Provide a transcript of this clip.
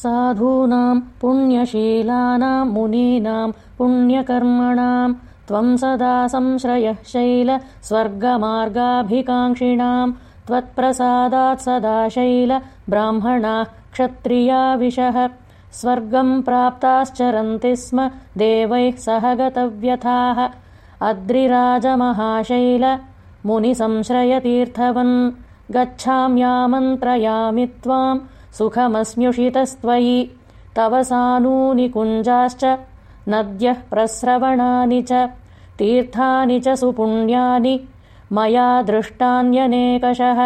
साधूनां पुण्यशीलानां मुनीनां पुण्यकर्मणां त्वं सदा संश्रयः शैल स्वर्गमार्गाभिकाङ्क्षिणां त्वत्प्रसादात् सदा शैल ब्राह्मणाः क्षत्रियाविशः स्वर्गम् प्राप्ताश्चरन्ति स्म देवैः सह गतव्यथाः अद्रिराजमहाशैल मुनिसंश्रयतीर्थवन् गच्छाम्यामन्त्रयामि त्वाम् सुखमस्म्युषितस्त्वयि। तव सानूनि कुञ्जाश्च नद्यः प्रस्रवणानि च तीर्थानि च सुपुण्यानि मया दृष्टान्यनेकशः